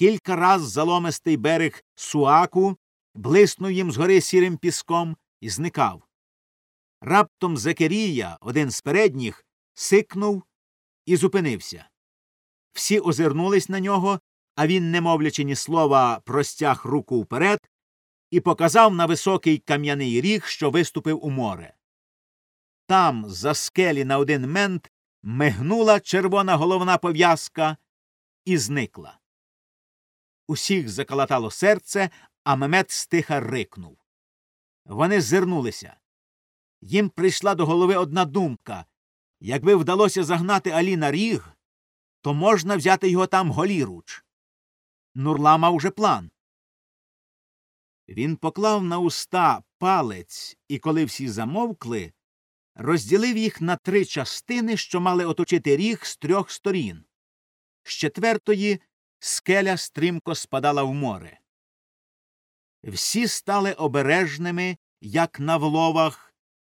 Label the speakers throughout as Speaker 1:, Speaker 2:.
Speaker 1: Кілька раз заломистий берег суаку блиснув їм згори сірим піском і зникав. Раптом Закерія, один з передніх, сикнув і зупинився. Всі озирнулись на нього, а він, не мовлячи ні слова, простяг руку вперед і показав на високий кам'яний ріг, що виступив у море. Там, за скелі на один мент, мигнула червона головна пов'язка і зникла. Усіх заколотало серце, а Мемет стиха рикнув. Вони зирнулися. Їм прийшла до голови одна думка якби вдалося загнати Алі на ріг, то можна взяти його там голіруч. Нурла мав уже план. Він поклав на уста палець, і коли всі замовкли, розділив їх на три частини, що мали оточити ріг з трьох сторін. З четвертої скеля стрімко спадала в море. Всі стали обережними, як на вловах,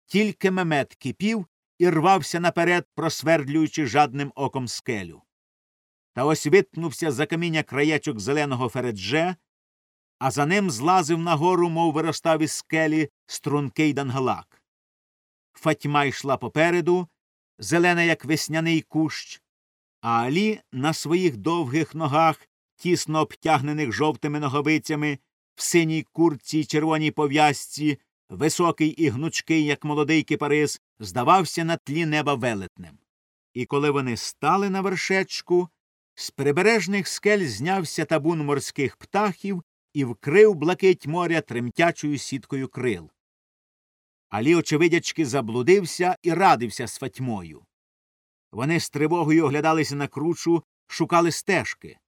Speaker 1: тільки Мемет кипів і рвався наперед, просвердлюючи жадним оком скелю. Та ось виткнувся з-за каміння краєчок зеленого фередже, а за ним злазив нагору, мов виростав із скелі стрункий дангалак. Фатьма йшла попереду, зелена, як весняний кущ, а Алі на своїх довгих ногах, тісно обтягнених жовтими ноговицями, в синій курці й червоній пов'язці, високий і гнучкий, як молодий кипарис, здавався на тлі неба велетнем. І коли вони стали на вершечку, з прибережних скель знявся табун морських птахів і вкрив блакить моря тремтячою сіткою крил. Алі, очевидячки, заблудився і радився з Фатьмою. Вони з тривогою оглядалися на кручу, шукали стежки.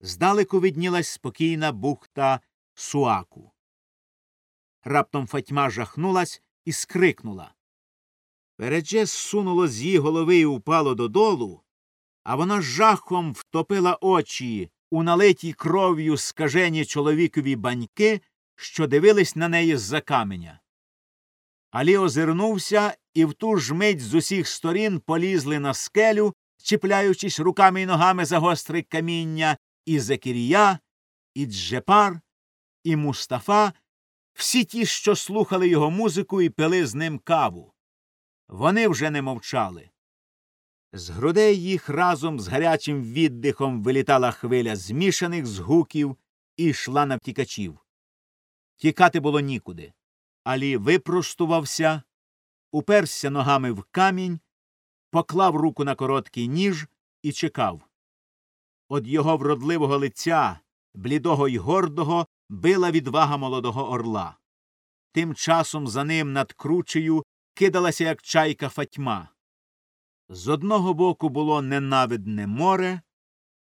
Speaker 1: Здалеку виднілась спокійна бухта суаку. Раптом Фатьма жахнулась і скрикнула. Передже зсунуло з її голови і упало додолу, а вона жахом втопила очі у налитій кров'ю скажені чоловікові баньки, що дивились на неї з-за каменя. Алі озирнувся, і в ту ж мить з усіх сторін полізли на скелю, чіпляючись руками й ногами за гостре каміння, і Закірія, і Джепар, і Мустафа, всі ті, що слухали його музику і пили з ним каву. Вони вже не мовчали. З грудей їх разом з гарячим віддихом вилітала хвиля змішаних згуків і йшла на втікачів. Тікати було нікуди. Алі випростувався, уперся ногами в камінь, поклав руку на короткий ніж і чекав. Од його вродливого лиця, блідого й гордого, била відвага молодого орла. Тим часом за ним над кручею кидалася, як чайка фатьма. З одного боку було ненавидне море,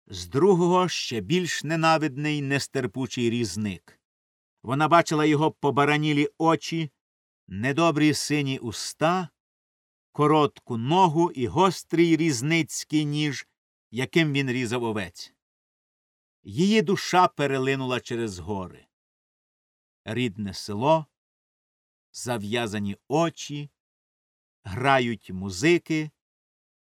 Speaker 1: з другого ще більш ненавидний нестерпучий різник. Вона бачила його побаранілі очі, недобрі сині уста, коротку ногу і гострий різницький ніж, яким він різав овець. Її душа перелинула через гори. Рідне село, зав'язані очі, грають музики,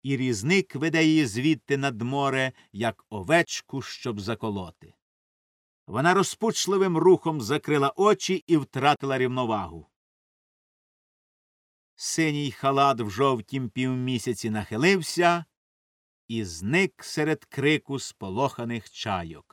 Speaker 1: і різник веде її звідти над море, як овечку, щоб заколоти. Вона розпучливим рухом закрила очі і втратила рівновагу. Синій халат в жовтім півмісяці нахилився і зник серед крику сполоханих чайок.